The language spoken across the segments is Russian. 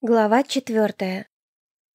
Глава четвертая.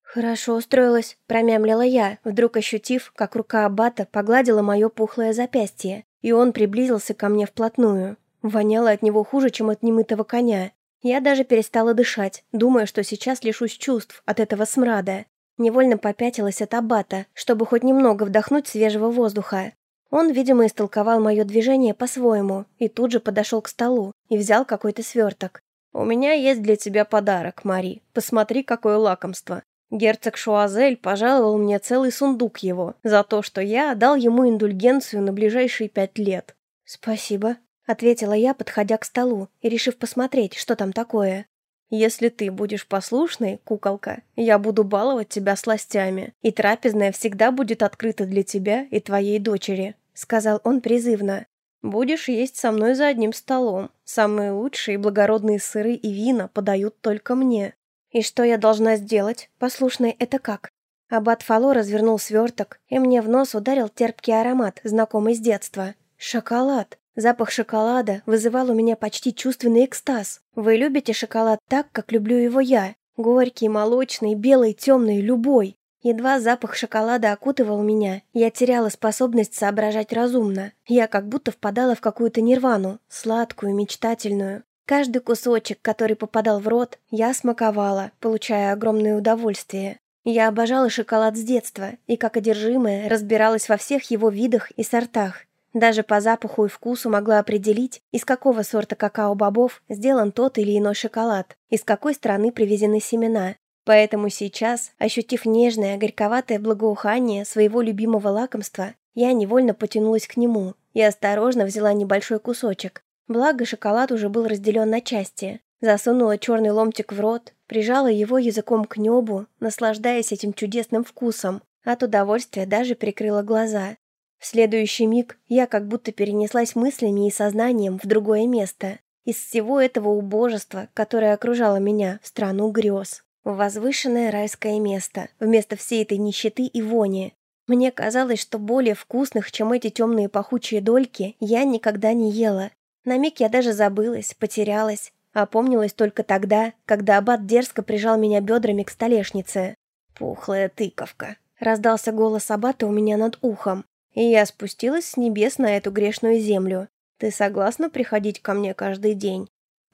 «Хорошо устроилась», — промямлила я, вдруг ощутив, как рука Аббата погладила мое пухлое запястье, и он приблизился ко мне вплотную. Воняло от него хуже, чем от немытого коня. Я даже перестала дышать, думая, что сейчас лишусь чувств от этого смрада. Невольно попятилась от Аббата, чтобы хоть немного вдохнуть свежего воздуха. Он, видимо, истолковал мое движение по-своему и тут же подошел к столу и взял какой-то сверток. «У меня есть для тебя подарок, Мари. Посмотри, какое лакомство. Герцог Шуазель пожаловал мне целый сундук его за то, что я дал ему индульгенцию на ближайшие пять лет». «Спасибо», — ответила я, подходя к столу и решив посмотреть, что там такое. «Если ты будешь послушной, куколка, я буду баловать тебя сластями, и трапезная всегда будет открыта для тебя и твоей дочери», — сказал он призывно. Будешь есть со мной за одним столом. Самые лучшие и благородные сыры и вина подают только мне. И что я должна сделать? Послушный это как? Аббат Фало развернул сверток, и мне в нос ударил терпкий аромат, знакомый с детства. Шоколад. Запах шоколада вызывал у меня почти чувственный экстаз. Вы любите шоколад так, как люблю его я? Горький, молочный, белый, темный, любой. Едва запах шоколада окутывал меня, я теряла способность соображать разумно. Я как будто впадала в какую-то нирвану, сладкую, мечтательную. Каждый кусочек, который попадал в рот, я смаковала, получая огромное удовольствие. Я обожала шоколад с детства и, как одержимая, разбиралась во всех его видах и сортах. Даже по запаху и вкусу могла определить, из какого сорта какао-бобов сделан тот или иной шоколад, из какой страны привезены семена. Поэтому сейчас, ощутив нежное, горьковатое благоухание своего любимого лакомства, я невольно потянулась к нему и осторожно взяла небольшой кусочек. Благо, шоколад уже был разделен на части. Засунула черный ломтик в рот, прижала его языком к небу, наслаждаясь этим чудесным вкусом. От удовольствия даже прикрыла глаза. В следующий миг я как будто перенеслась мыслями и сознанием в другое место. Из всего этого убожества, которое окружало меня, в страну грез возвышенное райское место, вместо всей этой нищеты и вони. Мне казалось, что более вкусных, чем эти темные пахучие дольки, я никогда не ела. На миг я даже забылась, потерялась, опомнилась только тогда, когда аббат дерзко прижал меня бедрами к столешнице. «Пухлая тыковка», — раздался голос аббата у меня над ухом, и я спустилась с небес на эту грешную землю. «Ты согласна приходить ко мне каждый день?»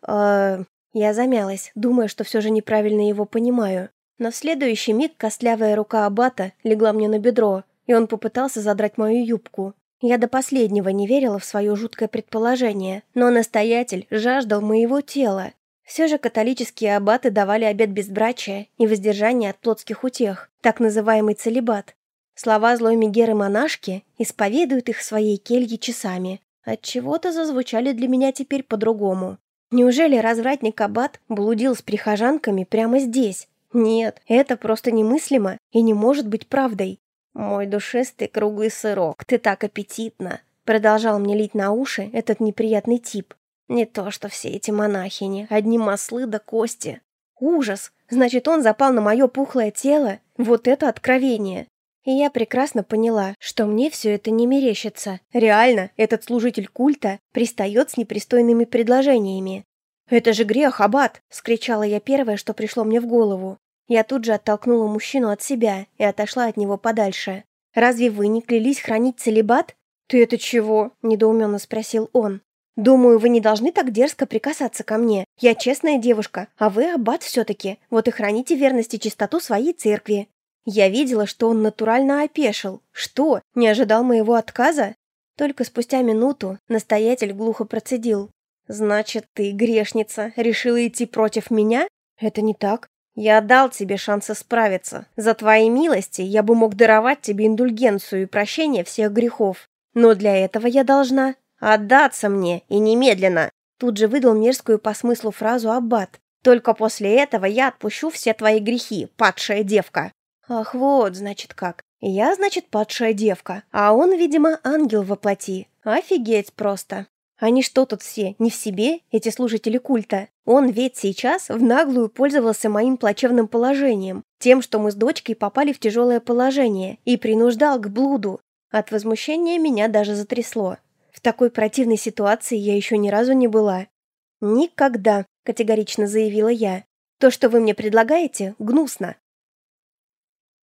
«Э, я замялась, думая, что все же неправильно его понимаю. Но в следующий миг костлявая рука Абата легла мне на бедро, и он попытался задрать мою юбку. Я до последнего не верила в свое жуткое предположение, но настоятель жаждал моего тела. Все же католические аббаты давали обет безбрачия и воздержания от плотских утех, так называемый целебат. Слова злой Мегеры-монашки исповедуют их в своей келье часами. Отчего-то зазвучали для меня теперь по-другому. Неужели развратник Аббат блудил с прихожанками прямо здесь? Нет, это просто немыслимо и не может быть правдой. «Мой душистый круглый сырок, ты так аппетитно!» Продолжал мне лить на уши этот неприятный тип. Не то, что все эти монахини, одни маслы да кости. Ужас! Значит, он запал на мое пухлое тело? Вот это откровение! И я прекрасно поняла, что мне все это не мерещится. Реально, этот служитель культа пристает с непристойными предложениями. «Это же грех, аббат!» – скричала я первое, что пришло мне в голову. Я тут же оттолкнула мужчину от себя и отошла от него подальше. «Разве вы не клялись хранить целебат?» «Ты это чего?» – недоуменно спросил он. «Думаю, вы не должны так дерзко прикасаться ко мне. Я честная девушка, а вы аббат все-таки. Вот и храните верность и чистоту своей церкви. Я видела, что он натурально опешил. Что, не ожидал моего отказа? Только спустя минуту настоятель глухо процедил. «Значит, ты, грешница, решила идти против меня? Это не так. Я дал тебе шанс исправиться. За твои милости я бы мог даровать тебе индульгенцию и прощение всех грехов. Но для этого я должна отдаться мне, и немедленно!» Тут же выдал мерзкую по смыслу фразу Аббат. «Только после этого я отпущу все твои грехи, падшая девка!» Ах, вот, значит, как. Я, значит, падшая девка, а он, видимо, ангел во плоти. Офигеть просто. Они что тут все, не в себе, эти служители культа? Он ведь сейчас в наглую пользовался моим плачевным положением, тем, что мы с дочкой попали в тяжелое положение, и принуждал к блуду. От возмущения меня даже затрясло. В такой противной ситуации я еще ни разу не была. «Никогда», — категорично заявила я. То, что вы мне предлагаете, гнусно.